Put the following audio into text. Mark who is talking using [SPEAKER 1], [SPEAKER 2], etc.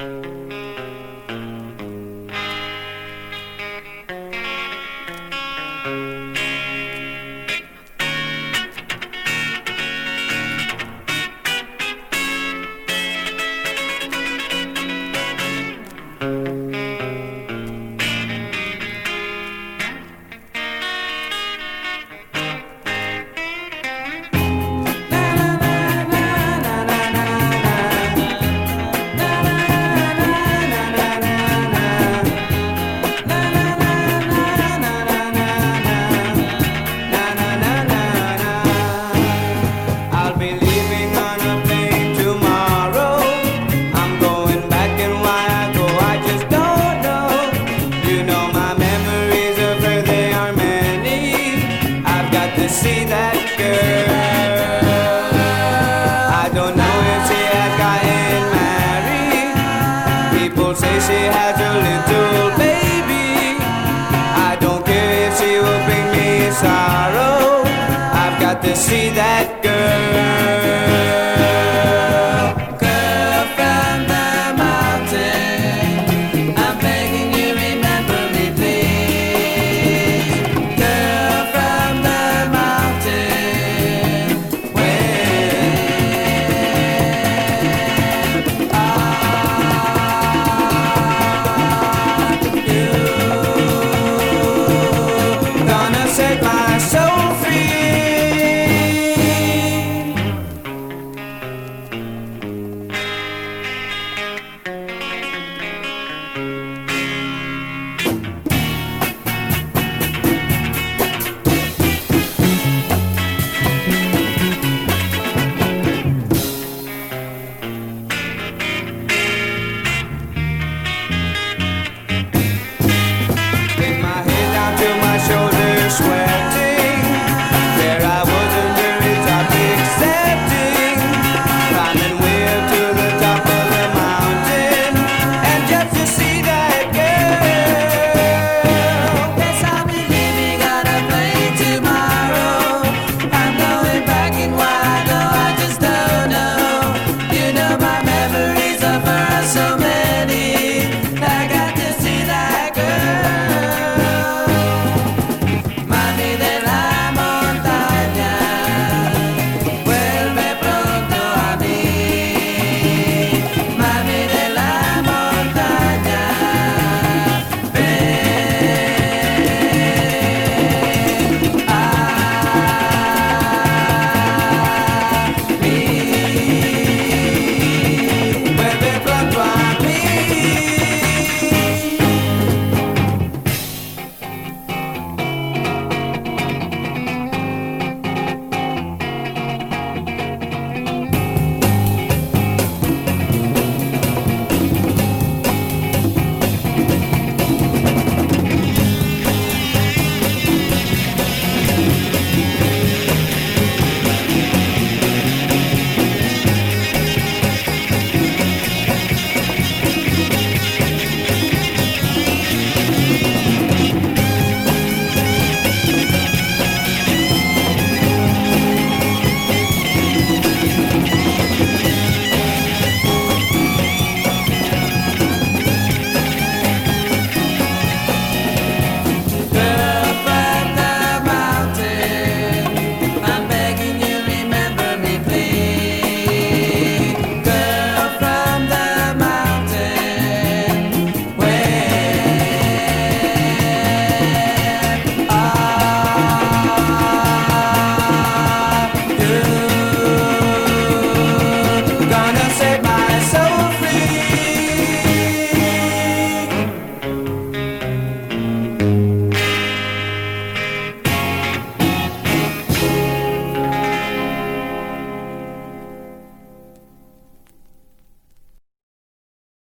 [SPEAKER 1] I'll to see that girl. I don't know if she has gotten married. People say she has a little baby. I don't care if she will bring me sorrow. I've got to see that